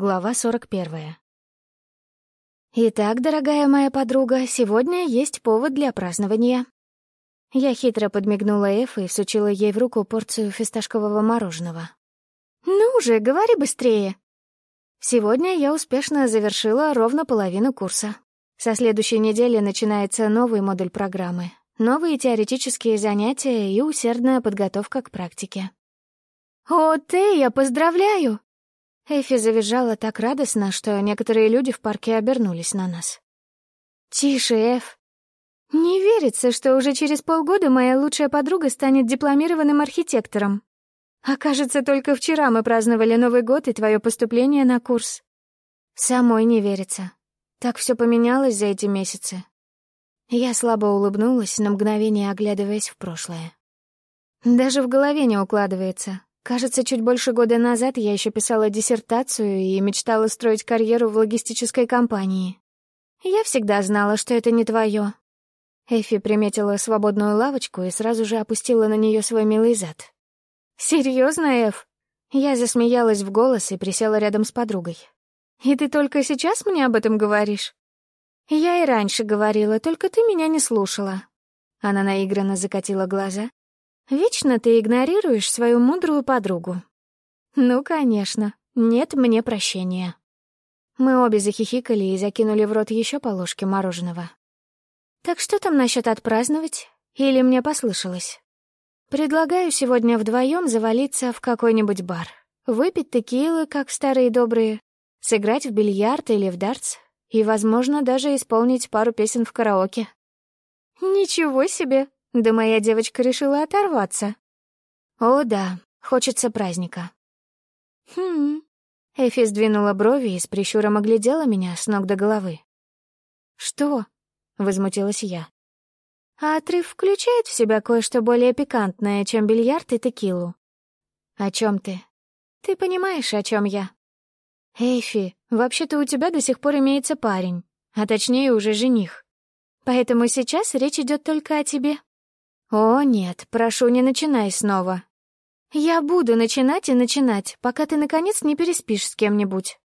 Глава 41. «Итак, дорогая моя подруга, сегодня есть повод для празднования». Я хитро подмигнула Эф и всучила ей в руку порцию фисташкового мороженого. «Ну же, говори быстрее!» Сегодня я успешно завершила ровно половину курса. Со следующей недели начинается новый модуль программы, новые теоретические занятия и усердная подготовка к практике. «О, ты, я поздравляю!» Эфи завизжала так радостно, что некоторые люди в парке обернулись на нас. «Тише, Эф. Не верится, что уже через полгода моя лучшая подруга станет дипломированным архитектором. Окажется, только вчера мы праздновали Новый год и твое поступление на курс. Самой не верится. Так все поменялось за эти месяцы». Я слабо улыбнулась, на мгновение оглядываясь в прошлое. Даже в голове не укладывается, Кажется, чуть больше года назад я еще писала диссертацию и мечтала строить карьеру в логистической компании. Я всегда знала, что это не твое. Эфи приметила свободную лавочку и сразу же опустила на нее свой милый зад. Серьезно, Эф? Я засмеялась в голос и присела рядом с подругой. «И ты только сейчас мне об этом говоришь?» «Я и раньше говорила, только ты меня не слушала». Она наигранно закатила глаза Вечно ты игнорируешь свою мудрую подругу. Ну, конечно, нет мне прощения. Мы обе захихикали и закинули в рот еще по ложке мороженого. Так что там насчет отпраздновать? Или мне послышалось? Предлагаю сегодня вдвоем завалиться в какой-нибудь бар, выпить текилы, как старые добрые, сыграть в бильярд или в дартс и, возможно, даже исполнить пару песен в караоке. Ничего себе! Да моя девочка решила оторваться. О, да, хочется праздника. Хм. Эфи сдвинула брови и с прищуром оглядела меня с ног до головы. «Что?» — возмутилась я. «А отрыв включает в себя кое-что более пикантное, чем бильярд и текилу?» «О чем ты?» «Ты понимаешь, о чем я?» «Эйфи, вообще-то у тебя до сих пор имеется парень, а точнее уже жених. Поэтому сейчас речь идет только о тебе». «О, нет, прошу, не начинай снова. Я буду начинать и начинать, пока ты, наконец, не переспишь с кем-нибудь».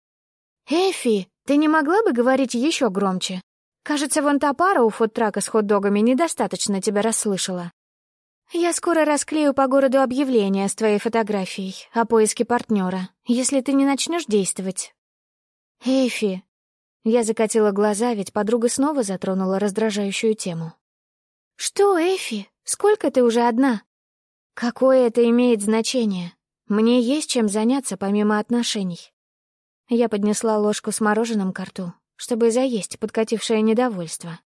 «Эфи, ты не могла бы говорить еще громче? Кажется, вон та пара у фудтрака с хот-догами недостаточно тебя расслышала. Я скоро расклею по городу объявление с твоей фотографией о поиске партнера, если ты не начнешь действовать». «Эфи...» Я закатила глаза, ведь подруга снова затронула раздражающую тему. «Что, Эфи? Сколько ты уже одна? Какое это имеет значение? Мне есть чем заняться помимо отношений. Я поднесла ложку с мороженым к рту, чтобы заесть подкатившее недовольство.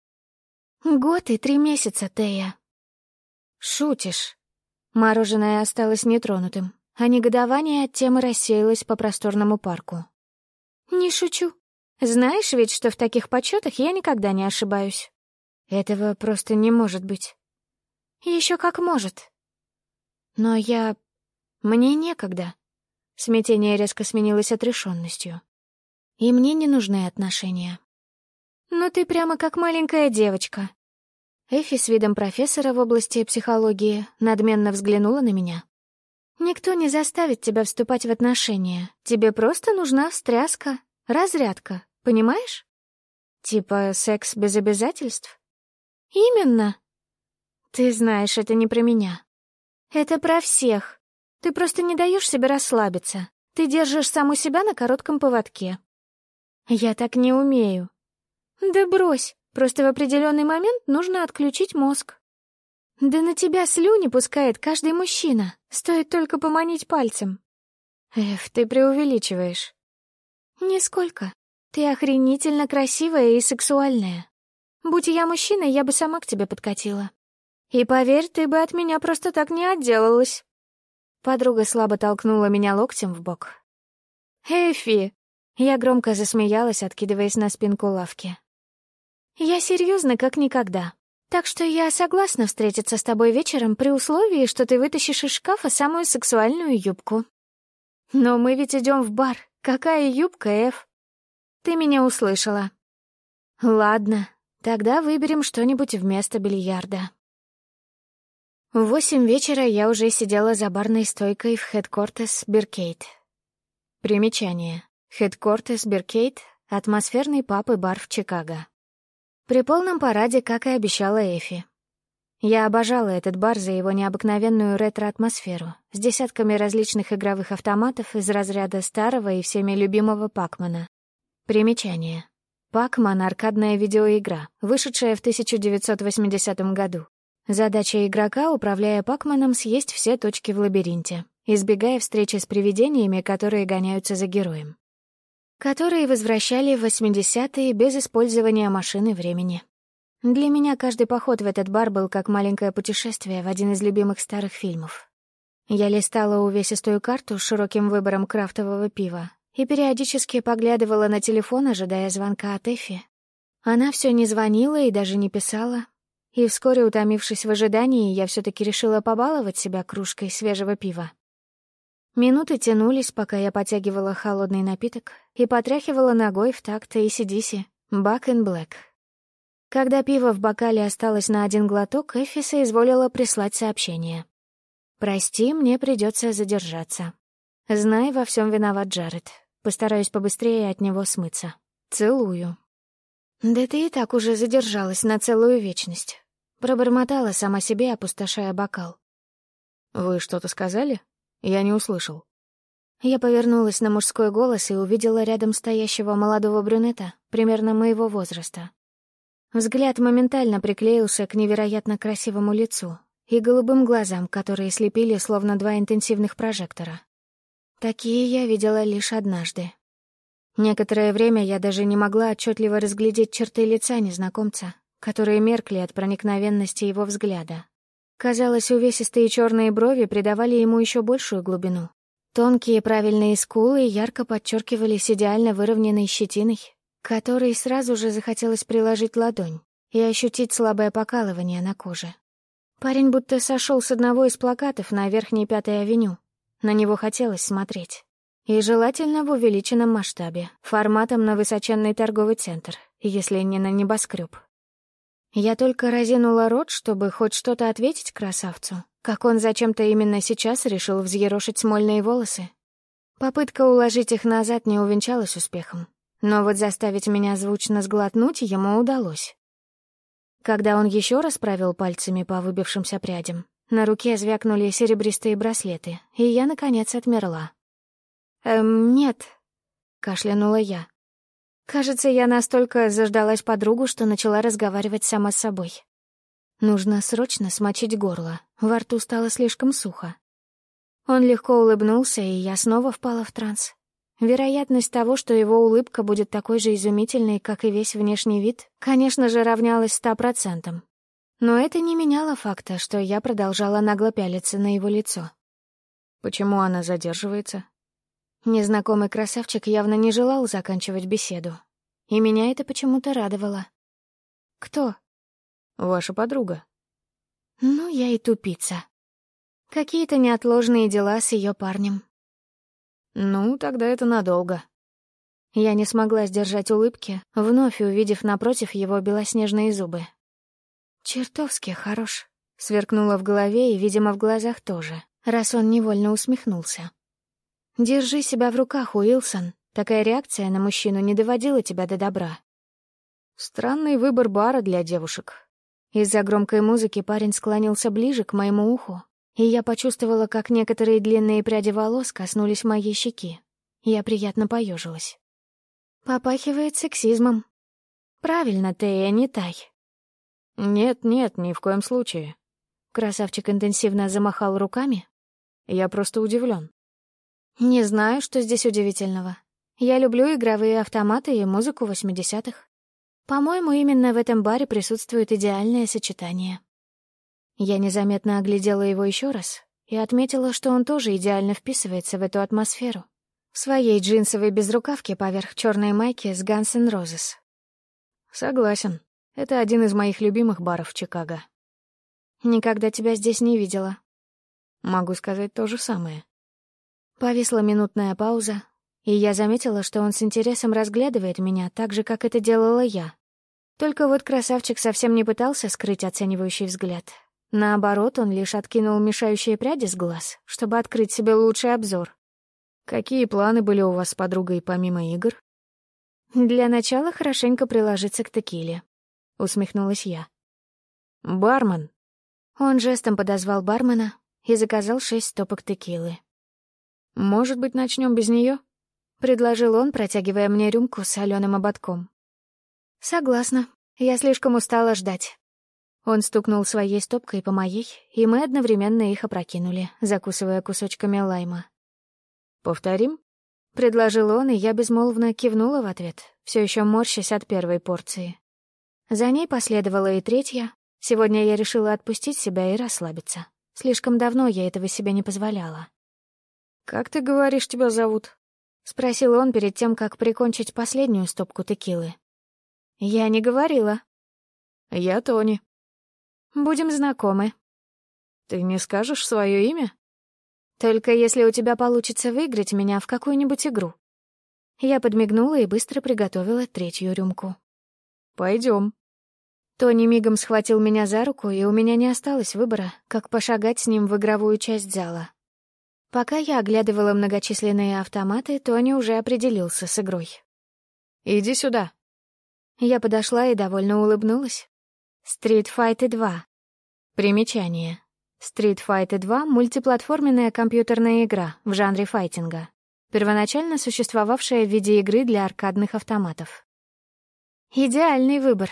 Год и три месяца, Тея. Шутишь. Мороженое осталось нетронутым, а негодование от темы рассеялось по просторному парку. Не шучу. Знаешь ведь, что в таких почетах я никогда не ошибаюсь. Этого просто не может быть. Еще как может. Но я... Мне некогда. Смятение резко сменилось отрешенностью. И мне не нужны отношения. Ну ты прямо как маленькая девочка. Эфи с видом профессора в области психологии надменно взглянула на меня. Никто не заставит тебя вступать в отношения. Тебе просто нужна встряска, разрядка, понимаешь? Типа секс без обязательств? Именно. Ты знаешь, это не про меня. Это про всех. Ты просто не даешь себе расслабиться. Ты держишь саму себя на коротком поводке. Я так не умею. Да брось, просто в определенный момент нужно отключить мозг. Да на тебя слюни пускает каждый мужчина, стоит только поманить пальцем. Эф, ты преувеличиваешь. Нисколько. Ты охренительно красивая и сексуальная. Будь я мужчиной, я бы сама к тебе подкатила. И поверь, ты бы от меня просто так не отделалась. Подруга слабо толкнула меня локтем в бок. «Эфи!» Я громко засмеялась, откидываясь на спинку лавки. «Я серьезно, как никогда. Так что я согласна встретиться с тобой вечером при условии, что ты вытащишь из шкафа самую сексуальную юбку. Но мы ведь идем в бар. Какая юбка, Эф? Ты меня услышала. Ладно, тогда выберем что-нибудь вместо бильярда. В восемь вечера я уже сидела за барной стойкой в Headquarters Beercade. Примечание. Headquarters Beercade — атмосферный паб и бар в Чикаго. При полном параде, как и обещала Эфи. Я обожала этот бар за его необыкновенную ретро-атмосферу с десятками различных игровых автоматов из разряда старого и всеми любимого Пакмана. Примечание. Пакман — аркадная видеоигра, вышедшая в 1980 году. Задача игрока, управляя Пакманом, съесть все точки в лабиринте, избегая встречи с привидениями, которые гоняются за героем которые возвращали в 80-е без использования машины времени. Для меня каждый поход в этот бар был как маленькое путешествие в один из любимых старых фильмов. Я листала увесистую карту с широким выбором крафтового пива и периодически поглядывала на телефон, ожидая звонка от Эфи. Она все не звонила и даже не писала. И вскоре, утомившись в ожидании, я все таки решила побаловать себя кружкой свежего пива. Минуты тянулись, пока я потягивала холодный напиток и потряхивала ногой в такт ACDC «Back in Black». Когда пиво в бокале осталось на один глоток, Эфиса изволила прислать сообщение. «Прости, мне придется задержаться. Знай, во всем виноват Джаред. Постараюсь побыстрее от него смыться. Целую». «Да ты и так уже задержалась на целую вечность». Пробормотала сама себе, опустошая бокал. «Вы что-то сказали?» Я не услышал. Я повернулась на мужской голос и увидела рядом стоящего молодого брюнета, примерно моего возраста. Взгляд моментально приклеился к невероятно красивому лицу и голубым глазам, которые слепили словно два интенсивных прожектора. Такие я видела лишь однажды. Некоторое время я даже не могла отчетливо разглядеть черты лица незнакомца, которые меркли от проникновенности его взгляда. Казалось, увесистые черные брови придавали ему еще большую глубину. Тонкие правильные скулы ярко подчеркивались идеально выровненной щетиной, которой сразу же захотелось приложить ладонь и ощутить слабое покалывание на коже. Парень будто сошел с одного из плакатов на верхней Пятой авеню. На него хотелось смотреть. И желательно в увеличенном масштабе, форматом на высоченный торговый центр, если не на небоскреб. Я только разинула рот, чтобы хоть что-то ответить красавцу, как он зачем-то именно сейчас решил взъерошить смольные волосы. Попытка уложить их назад не увенчалась успехом, но вот заставить меня звучно сглотнуть ему удалось. Когда он еще раз провел пальцами по выбившимся прядям, на руке звякнули серебристые браслеты, и я, наконец, отмерла. «Эм, нет», — кашлянула я. Кажется, я настолько заждалась подругу, что начала разговаривать сама с собой. Нужно срочно смочить горло, во рту стало слишком сухо. Он легко улыбнулся, и я снова впала в транс. Вероятность того, что его улыбка будет такой же изумительной, как и весь внешний вид, конечно же, равнялась ста процентам. Но это не меняло факта, что я продолжала нагло пялиться на его лицо. «Почему она задерживается?» Незнакомый красавчик явно не желал заканчивать беседу. И меня это почему-то радовало. «Кто?» «Ваша подруга». «Ну, я и тупица. Какие-то неотложные дела с ее парнем». «Ну, тогда это надолго». Я не смогла сдержать улыбки, вновь увидев напротив его белоснежные зубы. «Чертовски хорош», — сверкнула в голове и, видимо, в глазах тоже, раз он невольно усмехнулся. Держи себя в руках, Уилсон. Такая реакция на мужчину не доводила тебя до добра. Странный выбор бара для девушек. Из-за громкой музыки парень склонился ближе к моему уху, и я почувствовала, как некоторые длинные пряди волос коснулись моей щеки. Я приятно поежилась. Попахивает сексизмом. Правильно, ты, не тай. Нет-нет, ни в коем случае. Красавчик интенсивно замахал руками. Я просто удивлен. Не знаю, что здесь удивительного. Я люблю игровые автоматы и музыку 80-х. По-моему, именно в этом баре присутствует идеальное сочетание. Я незаметно оглядела его еще раз и отметила, что он тоже идеально вписывается в эту атмосферу. В своей джинсовой безрукавке поверх черной майки с Guns N' Roses. Согласен. Это один из моих любимых баров в Чикаго. Никогда тебя здесь не видела. Могу сказать то же самое. Повисла минутная пауза, и я заметила, что он с интересом разглядывает меня так же, как это делала я. Только вот красавчик совсем не пытался скрыть оценивающий взгляд. Наоборот, он лишь откинул мешающие пряди с глаз, чтобы открыть себе лучший обзор. Какие планы были у вас с подругой помимо игр? Для начала хорошенько приложиться к текиле, усмехнулась я. Бармен. Он жестом подозвал бармена и заказал шесть стопок текилы. Может быть, начнем без нее? предложил он, протягивая мне рюмку с соленым ободком. Согласна. Я слишком устала ждать. Он стукнул своей стопкой по моей, и мы одновременно их опрокинули, закусывая кусочками лайма. «Повторим?» — предложил он, и я безмолвно кивнула в ответ, все еще морщась от первой порции. За ней последовала и третья. Сегодня я решила отпустить себя и расслабиться. Слишком давно я этого себе не позволяла. «Как ты говоришь, тебя зовут?» — спросил он перед тем, как прикончить последнюю стопку текилы. «Я не говорила». «Я Тони», Будем знакомы. Ты не скажешь свое имя? Только если у тебя получится выиграть меня в какую-нибудь игру. Я подмигнула и быстро приготовила третью рюмку. Пойдем. Тони мигом схватил меня за руку, и у меня не осталось выбора, как пошагать с ним в игровую часть зала. Пока я оглядывала многочисленные автоматы, Тони уже определился с игрой. «Иди сюда». Я подошла и довольно улыбнулась. Street Fighter 2. Примечание. Street Fighter 2 — мультиплатформенная компьютерная игра в жанре файтинга, первоначально существовавшая в виде игры для аркадных автоматов. Идеальный выбор.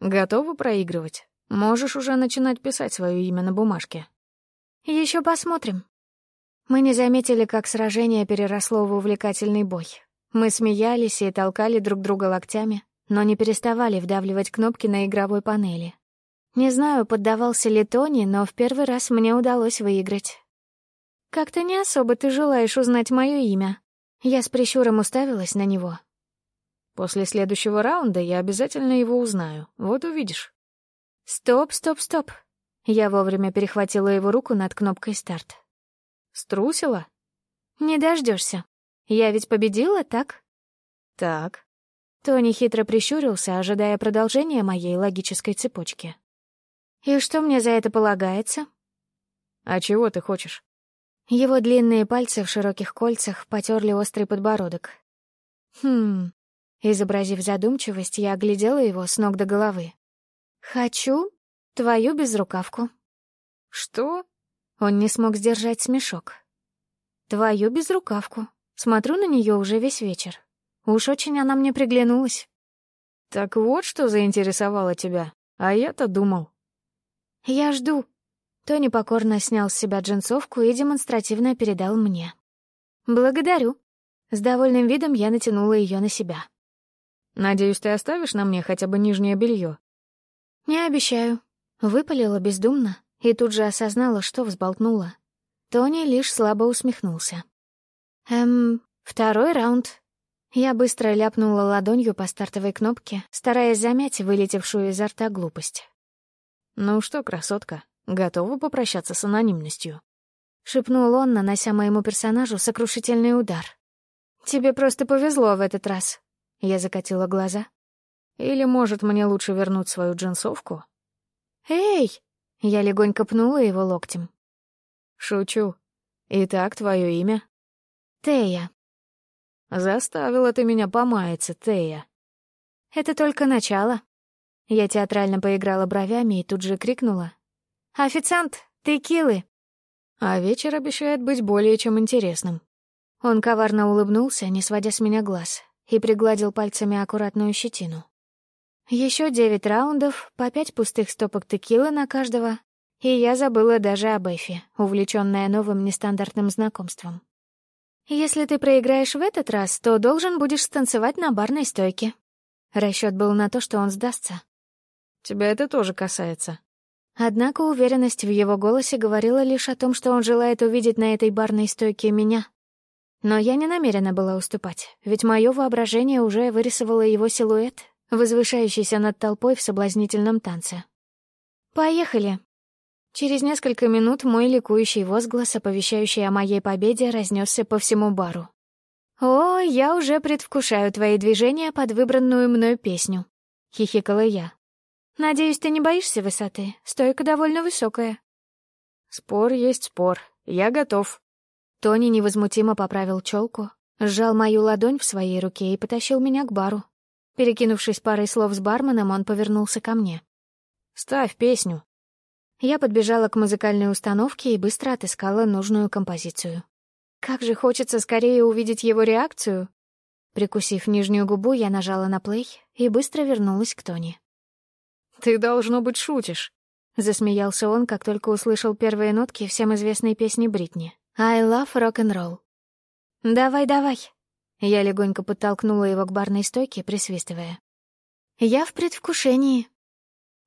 Готова проигрывать? Можешь уже начинать писать свое имя на бумажке. Еще посмотрим. Мы не заметили, как сражение переросло в увлекательный бой. Мы смеялись и толкали друг друга локтями, но не переставали вдавливать кнопки на игровой панели. Не знаю, поддавался ли Тони, но в первый раз мне удалось выиграть. «Как-то не особо ты желаешь узнать мое имя». Я с прищуром уставилась на него. «После следующего раунда я обязательно его узнаю. Вот увидишь». «Стоп, стоп, стоп». Я вовремя перехватила его руку над кнопкой «Старт». «Струсила?» «Не дождешься. Я ведь победила, так?» «Так». Тони хитро прищурился, ожидая продолжения моей логической цепочки. «И что мне за это полагается?» «А чего ты хочешь?» Его длинные пальцы в широких кольцах потерли острый подбородок. «Хм...» Изобразив задумчивость, я оглядела его с ног до головы. «Хочу твою безрукавку». «Что?» Он не смог сдержать смешок. «Твою безрукавку. Смотрю на нее уже весь вечер. Уж очень она мне приглянулась. Так вот, что заинтересовало тебя. А я-то думал. Я жду. Тони покорно снял с себя джинсовку и демонстративно передал мне. Благодарю. С довольным видом я натянула ее на себя. Надеюсь, ты оставишь на мне хотя бы нижнее белье. Не обещаю. Выпалила бездумно и тут же осознала, что взболтнула. Тони лишь слабо усмехнулся. Эм, второй раунд. Я быстро ляпнула ладонью по стартовой кнопке, стараясь замять вылетевшую изо рта глупость. «Ну что, красотка, готова попрощаться с анонимностью?» — шепнул он, нанося моему персонажу сокрушительный удар. «Тебе просто повезло в этот раз», — я закатила глаза. «Или, может, мне лучше вернуть свою джинсовку?» «Эй!» — я легонько пнула его локтем. «Шучу. Итак, твое имя?» «Тея», Заставила ты меня помаяться, Тея. Это только начало. Я театрально поиграла бровями и тут же крикнула. «Официант, ты килы!» А вечер обещает быть более чем интересным. Он коварно улыбнулся, не сводя с меня глаз, и пригладил пальцами аккуратную щетину. Еще девять раундов, по пять пустых стопок текилы на каждого, и я забыла даже об Эфи, увлечённая новым нестандартным знакомством. «Если ты проиграешь в этот раз, то должен будешь станцевать на барной стойке». Расчет был на то, что он сдастся. «Тебя это тоже касается». Однако уверенность в его голосе говорила лишь о том, что он желает увидеть на этой барной стойке меня. Но я не намерена была уступать, ведь мое воображение уже вырисовало его силуэт, возвышающийся над толпой в соблазнительном танце. «Поехали», Через несколько минут мой ликующий возглас, оповещающий о моей победе, разнесся по всему бару. «О, я уже предвкушаю твои движения под выбранную мной песню», — хихикала я. «Надеюсь, ты не боишься высоты? Стойка довольно высокая». «Спор есть спор. Я готов». Тони невозмутимо поправил челку, сжал мою ладонь в своей руке и потащил меня к бару. Перекинувшись парой слов с барменом, он повернулся ко мне. «Ставь песню». Я подбежала к музыкальной установке и быстро отыскала нужную композицию. Как же хочется скорее увидеть его реакцию. Прикусив нижнюю губу, я нажала на плей и быстро вернулась к Тони. «Ты, должно быть, шутишь», — засмеялся он, как только услышал первые нотки всем известной песни Бритни. «I love rock and roll». «Давай, давай». Я легонько подтолкнула его к барной стойке, присвистывая. «Я в предвкушении».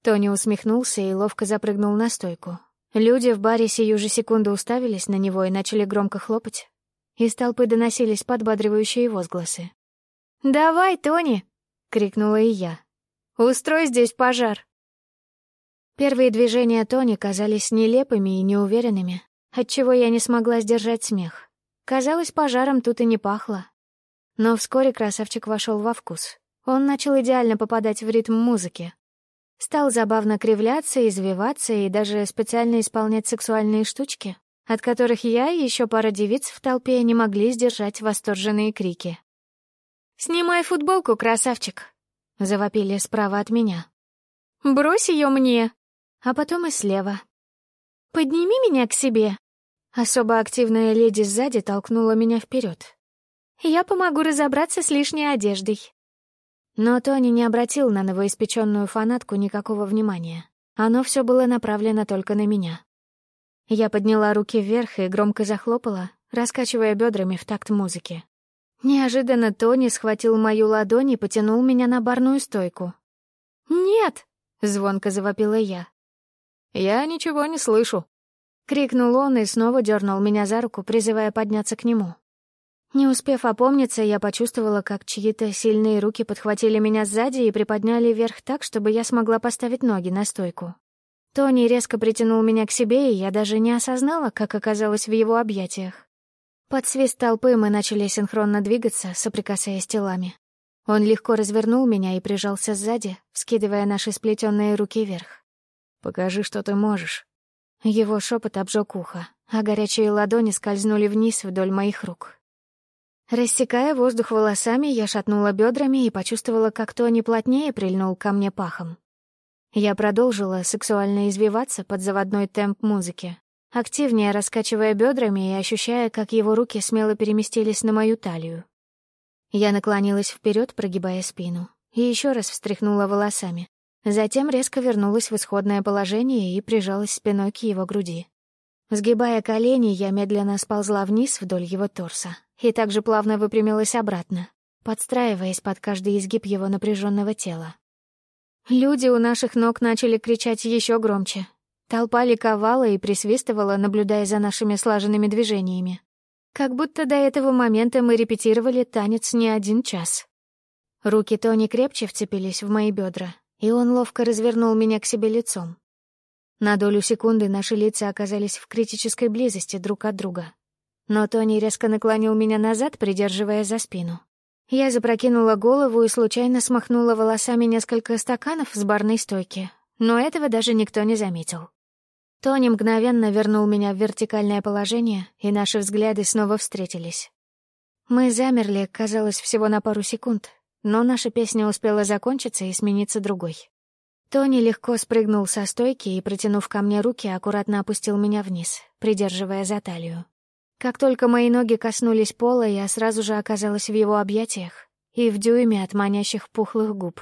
Тони усмехнулся и ловко запрыгнул на стойку. Люди в баре сию же секунду уставились на него и начали громко хлопать. Из толпы доносились подбадривающие возгласы. «Давай, Тони!» — крикнула и я. «Устрой здесь пожар!» Первые движения Тони казались нелепыми и неуверенными, отчего я не смогла сдержать смех. Казалось, пожаром тут и не пахло. Но вскоре красавчик вошел во вкус. Он начал идеально попадать в ритм музыки. Стал забавно кривляться, извиваться и даже специально исполнять сексуальные штучки, от которых я и еще пара девиц в толпе не могли сдержать восторженные крики. «Снимай футболку, красавчик!» — завопили справа от меня. «Брось ее мне!» А потом и слева. «Подними меня к себе!» Особо активная леди сзади толкнула меня вперед. «Я помогу разобраться с лишней одеждой». Но Тони не обратил на новоиспеченную фанатку никакого внимания. Оно все было направлено только на меня. Я подняла руки вверх и громко захлопала, раскачивая бедрами в такт музыки. Неожиданно Тони схватил мою ладонь и потянул меня на барную стойку. «Нет!» — звонко завопила я. «Я ничего не слышу», — крикнул он и снова дернул меня за руку, призывая подняться к нему. Не успев опомниться, я почувствовала, как чьи-то сильные руки подхватили меня сзади и приподняли вверх так, чтобы я смогла поставить ноги на стойку. Тони резко притянул меня к себе, и я даже не осознала, как оказалась в его объятиях. Под свист толпы мы начали синхронно двигаться, соприкасаясь телами. Он легко развернул меня и прижался сзади, вскидывая наши сплетенные руки вверх. «Покажи, что ты можешь», его шепот обжег ухо, а горячие ладони скользнули вниз вдоль моих рук. Рассекая воздух волосами, я шатнула бедрами и почувствовала, как Тони плотнее прильнул ко мне пахом. Я продолжила сексуально извиваться под заводной темп музыки, активнее раскачивая бедрами и ощущая, как его руки смело переместились на мою талию. Я наклонилась вперед, прогибая спину, и еще раз встряхнула волосами, Затем резко вернулась в исходное положение и прижалась спиной к его груди. Сгибая колени, я медленно сползла вниз вдоль его торса и также плавно выпрямилась обратно, подстраиваясь под каждый изгиб его напряженного тела. Люди у наших ног начали кричать еще громче. Толпа ликовала и присвистывала, наблюдая за нашими слаженными движениями. Как будто до этого момента мы репетировали танец не один час. Руки Тони крепче вцепились в мои бедра, и он ловко развернул меня к себе лицом. На долю секунды наши лица оказались в критической близости друг от друга. Но Тони резко наклонил меня назад, придерживая за спину. Я запрокинула голову и случайно смахнула волосами несколько стаканов с барной стойки, но этого даже никто не заметил. Тони мгновенно вернул меня в вертикальное положение, и наши взгляды снова встретились. Мы замерли, казалось, всего на пару секунд, но наша песня успела закончиться и смениться другой. Тони легко спрыгнул со стойки и, протянув ко мне руки, аккуратно опустил меня вниз, придерживая за талию. Как только мои ноги коснулись пола, я сразу же оказалась в его объятиях и в дюйме от манящих пухлых губ.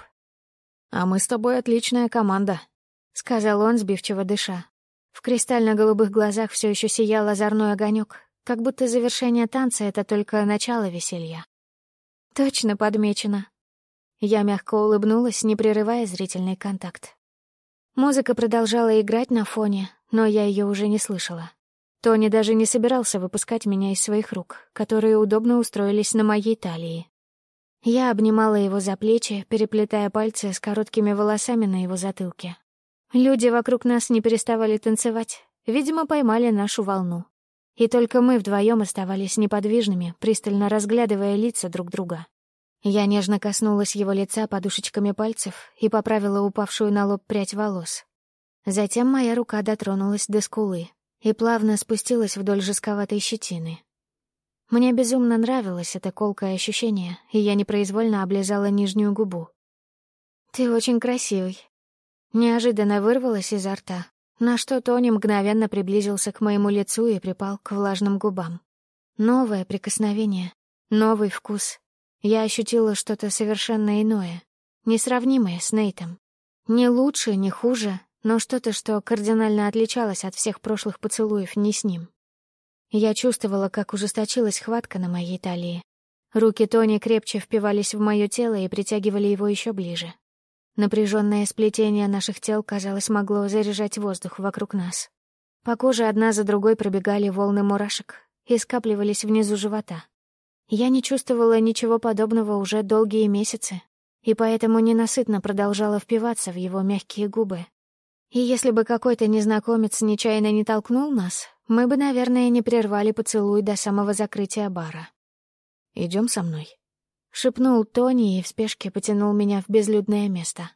«А мы с тобой отличная команда», — сказал он, сбивчиво дыша. В кристально-голубых глазах все еще сиял озорной огонек, как будто завершение танца — это только начало веселья. Точно подмечено. Я мягко улыбнулась, не прерывая зрительный контакт. Музыка продолжала играть на фоне, но я ее уже не слышала. Тони даже не собирался выпускать меня из своих рук, которые удобно устроились на моей талии. Я обнимала его за плечи, переплетая пальцы с короткими волосами на его затылке. Люди вокруг нас не переставали танцевать, видимо, поймали нашу волну. И только мы вдвоем оставались неподвижными, пристально разглядывая лица друг друга. Я нежно коснулась его лица подушечками пальцев и поправила упавшую на лоб прядь волос. Затем моя рука дотронулась до скулы и плавно спустилась вдоль жестковатой щетины. Мне безумно нравилось это колкое ощущение, и я непроизвольно облизала нижнюю губу. «Ты очень красивый». Неожиданно вырвалось изо рта, на что Тони мгновенно приблизился к моему лицу и припал к влажным губам. Новое прикосновение, новый вкус. Я ощутила что-то совершенно иное, несравнимое с Нейтом. Не лучше, не хуже, но что-то, что кардинально отличалось от всех прошлых поцелуев не с ним. Я чувствовала, как ужесточилась хватка на моей талии. Руки Тони крепче впивались в мое тело и притягивали его еще ближе. Напряженное сплетение наших тел, казалось, могло заряжать воздух вокруг нас. По коже одна за другой пробегали волны мурашек и скапливались внизу живота. Я не чувствовала ничего подобного уже долгие месяцы, и поэтому ненасытно продолжала впиваться в его мягкие губы. И если бы какой-то незнакомец нечаянно не толкнул нас, мы бы, наверное, не прервали поцелуй до самого закрытия бара. Идем со мной», — шепнул Тони и в спешке потянул меня в безлюдное место.